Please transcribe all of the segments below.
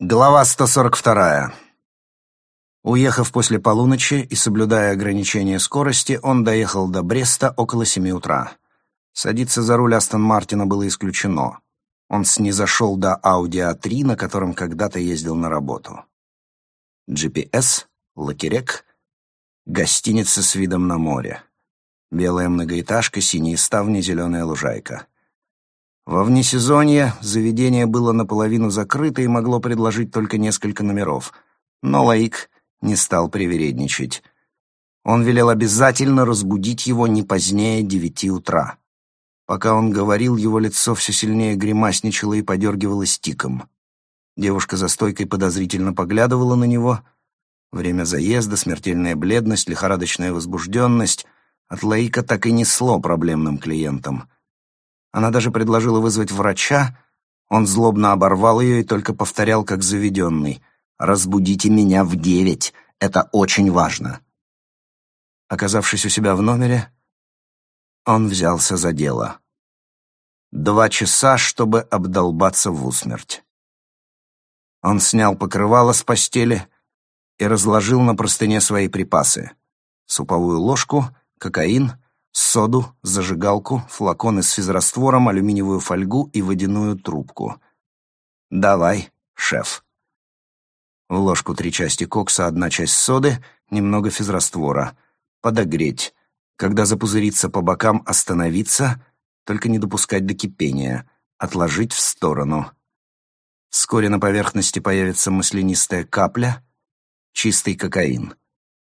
Глава 142. Уехав после полуночи и соблюдая ограничение скорости, он доехал до Бреста около семи утра. Садиться за руль Астон Мартина было исключено. Он снизошел до Ауди А3, на котором когда-то ездил на работу. GPS, Лакерек, гостиница с видом на море. Белая многоэтажка, синие ставни, зеленая лужайка — во внесезонье заведение было наполовину закрыто и могло предложить только несколько номеров. Но Лаик не стал привередничать. Он велел обязательно разбудить его не позднее девяти утра. Пока он говорил, его лицо все сильнее гримасничало и подергивалось тиком. Девушка за стойкой подозрительно поглядывала на него. Время заезда, смертельная бледность, лихорадочная возбужденность. От Лаика так и несло проблемным клиентам — она даже предложила вызвать врача. Он злобно оборвал ее и только повторял, как заведенный. «Разбудите меня в девять. Это очень важно». Оказавшись у себя в номере, он взялся за дело. Два часа, чтобы обдолбаться в усмерть. Он снял покрывало с постели и разложил на простыне свои припасы. Суповую ложку, кокаин — соду, зажигалку, флаконы с физраствором, алюминиевую фольгу и водяную трубку. «Давай, шеф». В ложку три части кокса, одна часть соды, немного физраствора. Подогреть. Когда запузырится по бокам, остановиться, только не допускать до кипения. Отложить в сторону. Вскоре на поверхности появится маслянистая капля, чистый кокаин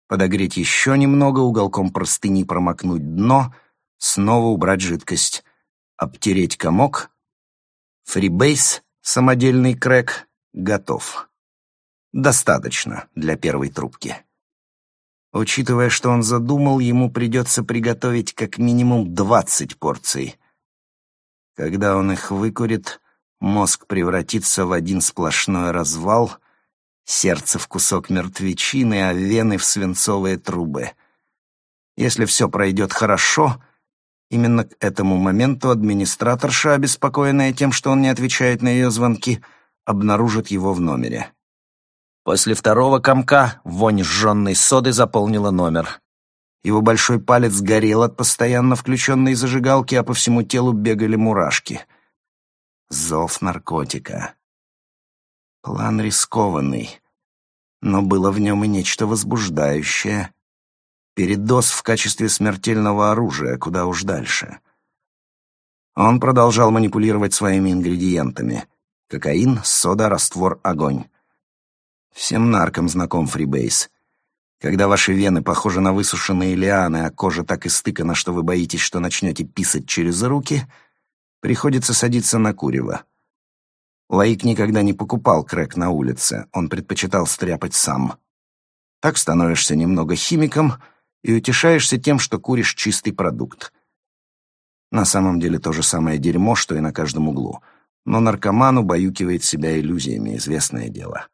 подогреть еще немного, уголком простыни промокнуть дно, снова убрать жидкость, обтереть комок. Фрибейс, самодельный крэк, готов. Достаточно для первой трубки. Учитывая, что он задумал, ему придется приготовить как минимум двадцать порций. Когда он их выкурит, мозг превратится в один сплошной развал — сердце в кусок мертвечины, а вены в свинцовые трубы. Если все пройдет хорошо, именно к этому моменту администраторша, обеспокоенная тем, что он не отвечает на ее звонки, обнаружит его в номере. После второго комка вонь сжженной соды заполнила номер. Его большой палец горел от постоянно включенной зажигалки, а по всему телу бегали мурашки. Зов наркотика. План рискованный, но было в нем и нечто возбуждающее. Передоз в качестве смертельного оружия, куда уж дальше. Он продолжал манипулировать своими ингредиентами. Кокаин, сода, раствор, огонь. Всем наркам знаком фрибейс. Когда ваши вены похожи на высушенные лианы, а кожа так истыкана, что вы боитесь, что начнете писать через руки, приходится садиться на курево. Лаик никогда не покупал крэк на улице, он предпочитал стряпать сам. Так становишься немного химиком и утешаешься тем, что куришь чистый продукт. На самом деле то же самое дерьмо, что и на каждом углу. Но наркоман убаюкивает себя иллюзиями, известное дело.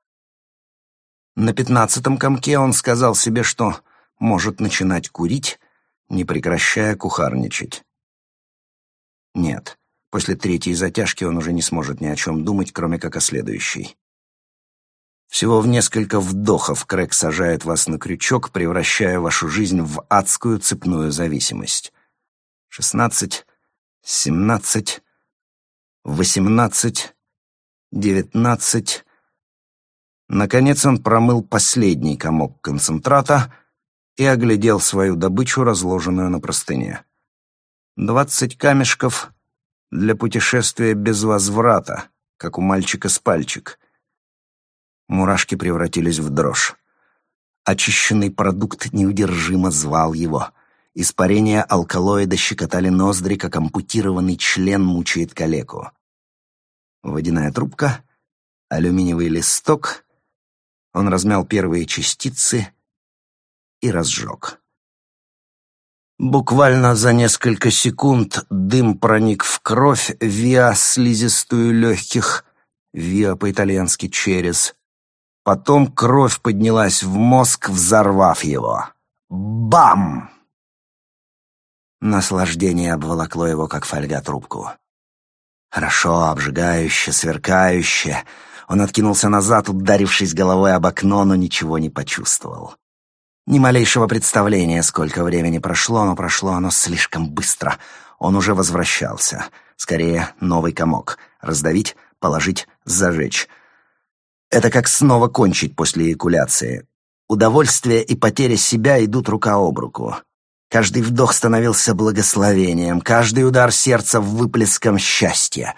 На пятнадцатом комке он сказал себе, что может начинать курить, не прекращая кухарничать. Нет, После третьей затяжки он уже не сможет ни о чем думать, кроме как о следующей. Всего в несколько вдохов Крэк сажает вас на крючок, превращая вашу жизнь в адскую цепную зависимость. Шестнадцать, семнадцать, восемнадцать, девятнадцать. Наконец он промыл последний комок концентрата и оглядел свою добычу, разложенную на простыне. Двадцать камешков — для путешествия без возврата, как у мальчика с пальчик. Мурашки превратились в дрожь. Очищенный продукт неудержимо звал его. Испарения алкалоида щекотали ноздри, как ампутированный член мучает калеку. Водяная трубка, алюминиевый листок. Он размял первые частицы и разжег. Буквально за несколько секунд дым проник в кровь виа слизистую легких, виа по-итальянски через. Потом кровь поднялась в мозг, взорвав его. Бам! Наслаждение обволокло его, как фольга трубку. Хорошо, обжигающе, сверкающе. Он откинулся назад, ударившись головой об окно, но ничего не почувствовал. Ни малейшего представления, сколько времени прошло, но прошло оно слишком быстро. Он уже возвращался. Скорее, новый комок. Раздавить, положить, зажечь. Это как снова кончить после эякуляции. Удовольствие и потеря себя идут рука об руку. Каждый вдох становился благословением, каждый удар сердца выплеском счастья.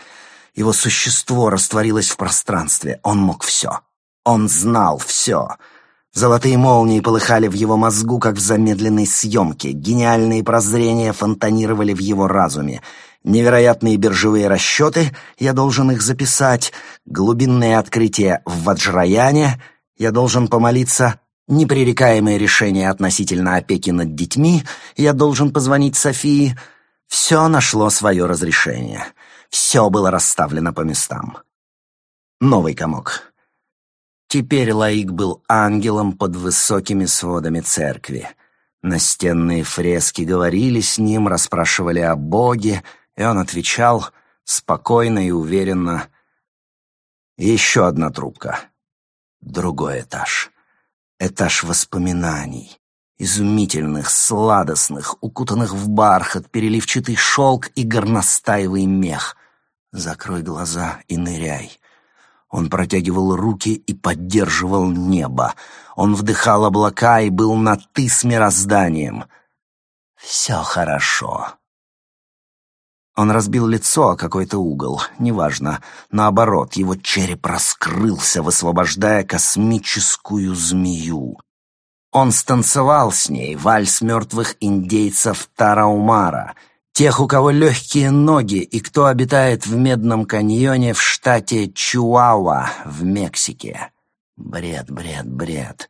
Его существо растворилось в пространстве. Он мог все. Он знал все. Золотые молнии полыхали в его мозгу, как в замедленной съемке. Гениальные прозрения фонтанировали в его разуме. Невероятные биржевые расчеты, я должен их записать. Глубинные открытия в Ваджраяне, я должен помолиться непререкаемые решения относительно опеки над детьми, я должен позвонить Софии. Все нашло свое разрешение. Все было расставлено по местам. Новый комок. Теперь Лаик был ангелом под высокими сводами церкви. Настенные фрески говорили с ним, расспрашивали о Боге, и он отвечал спокойно и уверенно. Еще одна трубка. Другой этаж этаж воспоминаний, изумительных, сладостных, укутанных в бархат, переливчатый шелк и горностаевый мех. Закрой глаза и ныряй. Он протягивал руки и поддерживал небо. Он вдыхал облака и был на «ты» с мирозданием. «Все хорошо». Он разбил лицо о какой-то угол, неважно. Наоборот, его череп раскрылся, высвобождая космическую змею. Он станцевал с ней вальс мертвых индейцев Тараумара, тех, у кого легкие ноги и кто обитает в Медном каньоне в штате Чуауа в Мексике. Бред, бред, бред.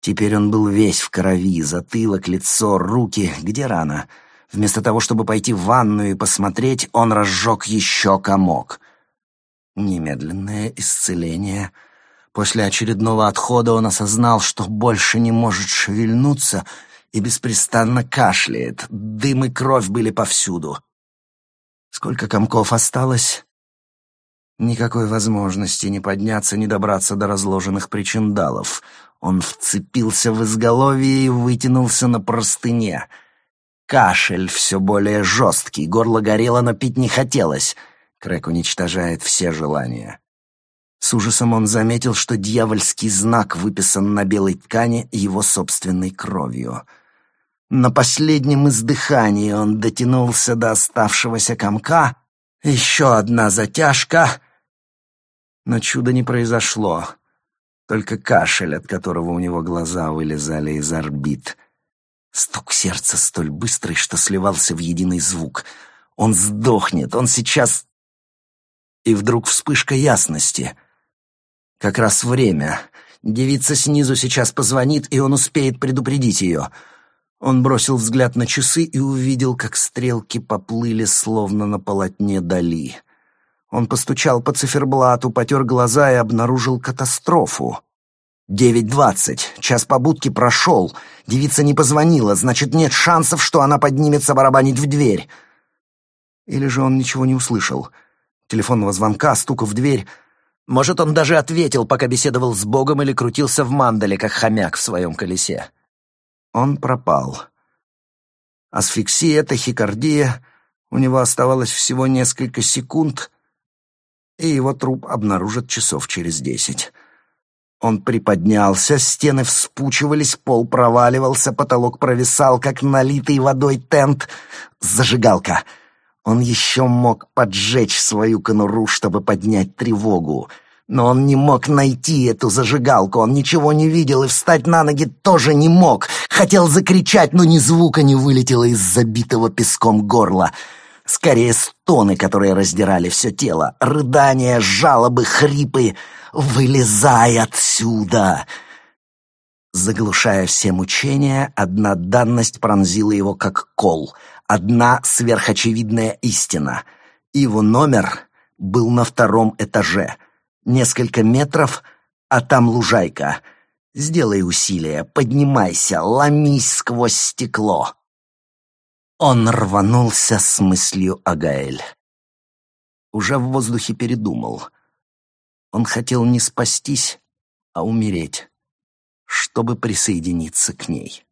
Теперь он был весь в крови, затылок, лицо, руки. Где рана? — Вместо того, чтобы пойти в ванную и посмотреть, он разжег еще комок. Немедленное исцеление. После очередного отхода он осознал, что больше не может шевельнуться и беспрестанно кашляет. Дым и кровь были повсюду. Сколько комков осталось? Никакой возможности ни подняться, ни добраться до разложенных причиндалов. Он вцепился в изголовье и вытянулся на простыне — Кашель все более жесткий, горло горело, но пить не хотелось. Крэк уничтожает все желания. С ужасом он заметил, что дьявольский знак выписан на белой ткани его собственной кровью. На последнем издыхании он дотянулся до оставшегося комка. Еще одна затяжка. Но чуда не произошло. Только кашель, от которого у него глаза вылезали из орбит — Стук сердца столь быстрый, что сливался в единый звук. Он сдохнет, он сейчас... И вдруг вспышка ясности. Как раз время. Девица снизу сейчас позвонит, и он успеет предупредить ее. Он бросил взгляд на часы и увидел, как стрелки поплыли, словно на полотне Дали. Он постучал по циферблату, потер глаза и обнаружил катастрофу. Девять двадцать. Час побудки прошел. Девица не позвонила, значит, нет шансов, что она поднимется барабанить в дверь. Или же он ничего не услышал. Телефонного звонка, стука в дверь. Может, он даже ответил, пока беседовал с Богом или крутился в мандале, как хомяк в своем колесе. Он пропал. Асфиксия, тахикардия. У него оставалось всего несколько секунд, и его труп обнаружат часов через десять. Он приподнялся, стены вспучивались, пол проваливался, потолок провисал, как налитый водой тент. Зажигалка. Он еще мог поджечь свою конуру, чтобы поднять тревогу. Но он не мог найти эту зажигалку, он ничего не видел и встать на ноги тоже не мог. Хотел закричать, но ни звука не вылетело из забитого песком горла. Скорее стоны, которые раздирали все тело, рыдания, жалобы, хрипы — Вылезай отсюда!» Заглушая все мучения, одна данность пронзила его как кол, одна сверхочевидная истина. Его номер был на втором этаже. Несколько метров, а там лужайка. Сделай усилие, поднимайся, ломись сквозь стекло. Он рванулся с мыслью о Гаэль. Уже в воздухе передумал — Он хотел не спастись, а умереть, чтобы присоединиться к ней.